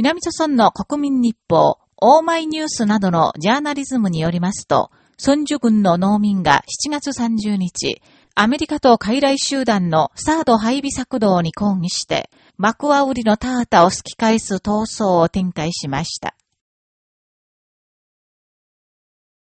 南朝村の国民日報、オーマイニュースなどのジャーナリズムによりますと、村主軍の農民が7月30日、アメリカと傀儡集団のサード配備策動に抗議して、幕は売りのタータを突き返す闘争を展開しました。